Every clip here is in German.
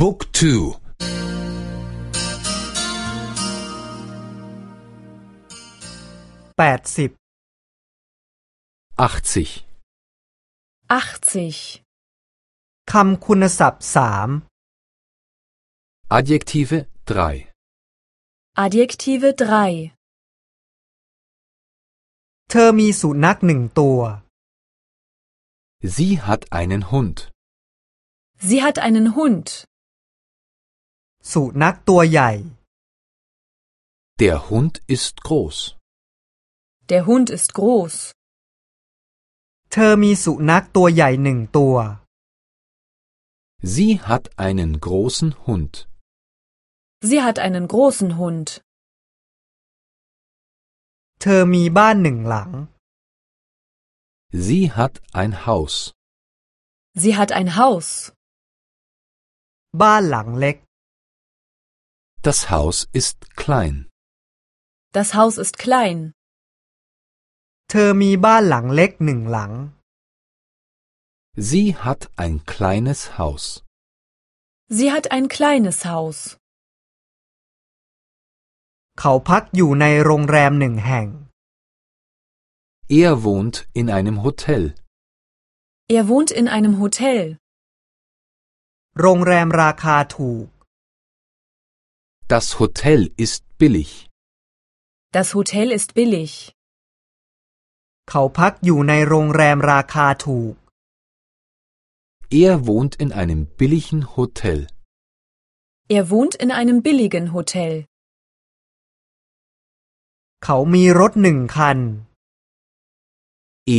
Book 2 แปดสิบ 80 80. คำคุณศัพท์สาม Adjektive 3 Adjektive 3. เธอมีสุนัขหนึ่งตัว Sie hat einen Hund. Sie hat einen Hund. สุนัขตัวใหญ่ Der Hund ist groß. Der Hund ist groß. เธอมีสุนัขตัวใหญ่หนึ่งตัว Sie hat einen großen Hund. Sie hat einen großen Hund. เธอมีบ้านหนึ่งหลัง Sie hat ein Haus. Sie hat ein Haus. บ้านหลังเล็ก Das Haus ist klein. Das Haus ist klein. เธอมีบ้านหลังเล็กหนึ่งหลัง Sie hat ein kleines Haus. Sie hat ein kleines Haus. เขาพักอยู่ในโรงแรมหนึ่งแห่ง Er wohnt in einem Hotel. Er wohnt in einem Hotel. โรงแรมราคาถูก Das Hotel ist billig. Das Hotel ist billig. เขาพักอยู่ในโรงแรมราคาถูก Er wohnt in einem billigen Hotel. Er wohnt in einem billigen Hotel. เขามีรถหนึ่งคัน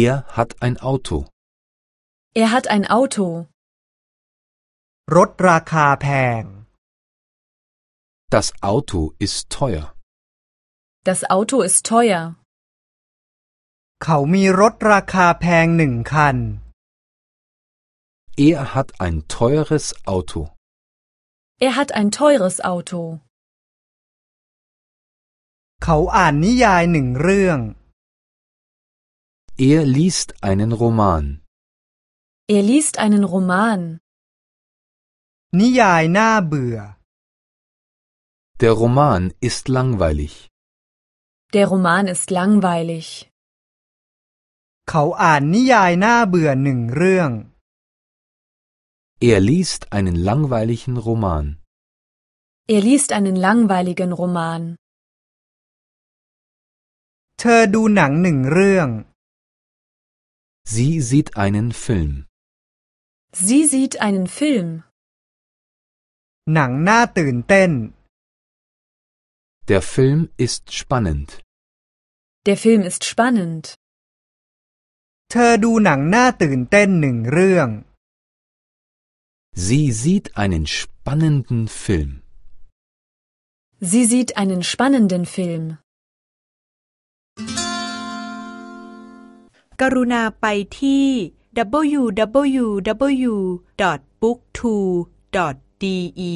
Er hat ein Auto. Er hat ein Auto. รถราคาแพง Das Auto ist teuer. Das Auto ist teuer. เขามีรถราคาแพงหนึ่งคัน Er hat ein teures Auto. Er hat ein teures Auto. เขาอ่านนิยายหนึ่งเรื่อง Er liest einen Roman. Er liest einen Roman. นิยายน่าเบื่อ Der Roman ist langweilig. Der Roman ist langweilig. เขาอ่านนิยายน่าเบื่อหนึ่งเรื่อง Er liest einen langweiligen Roman. Er liest einen langweiligen Roman. เธอดูหนังหนึ่งเรื่อง Sie sieht einen Film. Sie sieht einen Film. หนังน่าตื่นเต้น Der Film ist spannend. Der Film ist spannend. เธอดูหนังน่าตื่นเต้นหนึ่งเรื่อง Sie sieht einen spannenden Film. Sie sieht einen spannenden Film. กรุณาไปที่ www.booktwo.de